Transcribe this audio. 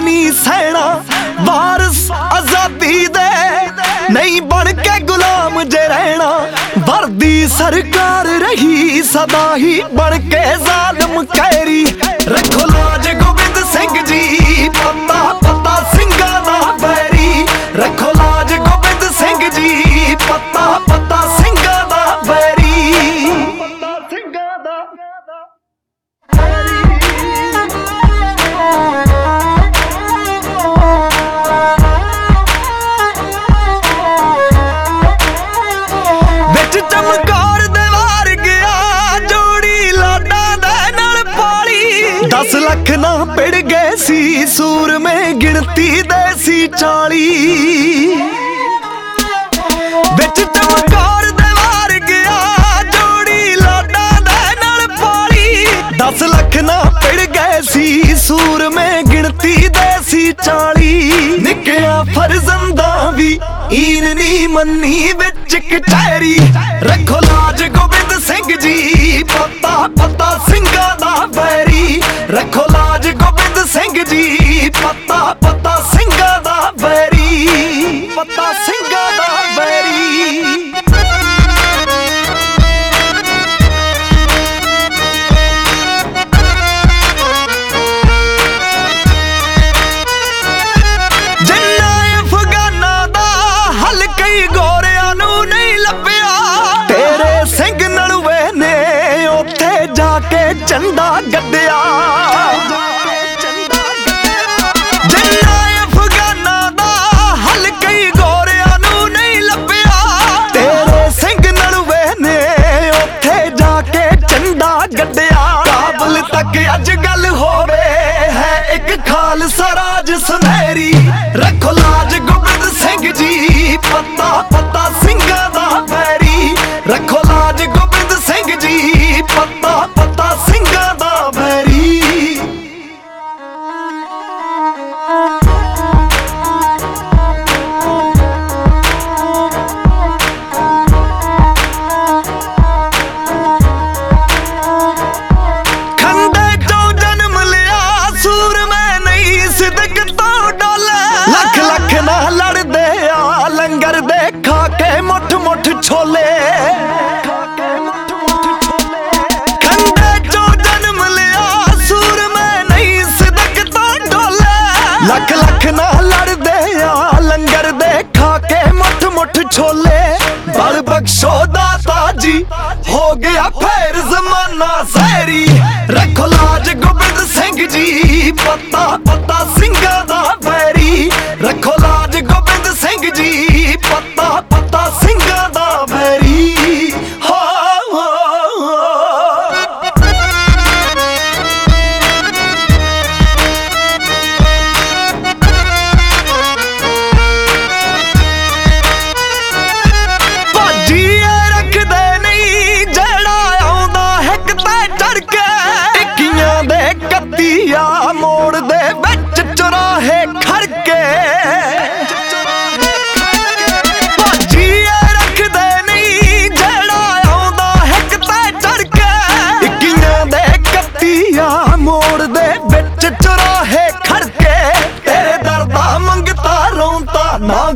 ਨਹੀਂ ਜ਼ੁਲਮ ਨਹੀਂ ਸਹਿਣਾ, ਵਾਰਸ ਆਜ਼ਾਦੀ ਦੇ। ਨਹੀਂ ਬਣ ਕੇ ਗੁਲਾਮ ਜੇ ਰਹਿਣਾ, ਵਰਦੀ ਸਰਕਾਰ ਰਹੀ, ਸਦਾ ਹੀ ਬਣ ਕੇ ਜ਼ਾਲਮ ਕਹਿਰੀ ਰੱਖੋ ਲਾਜ ਗੋਬਿੰਦ ਸਿੰਘ ਜੀ ਪਤਾ ਪਤਾ ਸਿੰਘਾਂ ਦਾ ਬੈਰੀ। ਰੱਖੋ ਲਾਜ ਗੋਬਿੰਦ ਸਿੰਘ ਜੀ ਪਤਾ ਪਤਾ ਸਿੰਘਾਂ ਦਾ ਬੈਰੀ। ਪਤਾ ਸਿੰਘਾਂ ਦਾ ਵਿੱਚ 10 ਲੱਖ ਨਾ ਪਿੜ ਗਏ ਸੀ, ਸੂਰਮੇ ਗਿਣਤੀ ਦੇ ਸੀ 40 ਵਿੱਚ ਚਮਕਾਰ ਦੇ ਵਾਰ ਗਿਆ, ਜੋੜੀ ਲਾਡਾ ਦੇ ਨਾਲ ਪਾਲੀ। 10 ਲੱਖ ਨਾ ਪਿੜ ਗਏ ਸੀ, ਸੂਰਮੇ ਗਿਣਤੀ ਦੇ ਸੀ 40 ਨਿੱਕਿਆ ਫਰਜ਼ੰਦਾ ਵੀ ਈਨ ਨਹੀਂ ਮੰਨੀ ਵਿੱਚ ਕਚਹਿਰੀ। ਰੱਖੋ ਗੋਬਿੰਦ ਜੀ ਪਤਾ ਪਤਾ ਸਿੰਘਾਂ ਦਾ ਬੈਰੀ ਪਤਾ ਸਿੰਘਾਂ ਦਾ ਬੈਰੀ ਜਿੰਨਾ ਗੱਡਿਆ। ਤੱਕ ਅੱਜ ਗੱਲ ਹੋਵੇ, ਹੈ ਇੱਕ ਖਾਲਸਾ ਰਾਜ ਸੁਨਹਿਰੀ। ਰੱਖੋ ਲਾਜ ਗੋਬਿੰਦ ਸਿੰਘ ਜੀ, ਪਤਾ ਪਤਾ ਸਿੰਘਾਂ ਲੱਖ ਲੱਖ ਨਾ ਲੜਦੇ ਆ, ਲੰਗਰ ਦੇ ਖਾ ਕੇ ਮੁੱਠ ਮੁੱਠ ਛੋਲੇ। ਬਲ ਬਖਸ਼ੋ ਦਾਤਾ ਜੀ, ਹੋ ਗਿਆ ਫੇਰ ਜ਼ਮਾਨਾ ਸਹਿਰੀ ਰੱਖੋ ਲਾਜ ਗੋਬਿੰਦ ਸਿੰਘ ਜੀ, ਪਤਾ ਪਤਾ ਸਿੰਘਾਂ ਕੱਤੀਆ ਮੋੜ ਦੇ ਵਿੱਚ ਚੁਰਾਹੇ ਖੜਕੇ। ਰੱਖਦੇ ਨਹੀਂ, ਜਿਹੜਾ ਆਉਂਦਾ ਹਿੱਕ ਤੇ ਕੇ ਦੇ ਕੱਤੀਆ ਮੋੜ ਦੇ ਵਿੱਚ ਚੁਰਾਹੇ ਖੜਕੇ। ਤੇਰੇ ਦਰ ਦਾ ਮੰਗਤਾ ਰੋਂਤਾ ਨਾ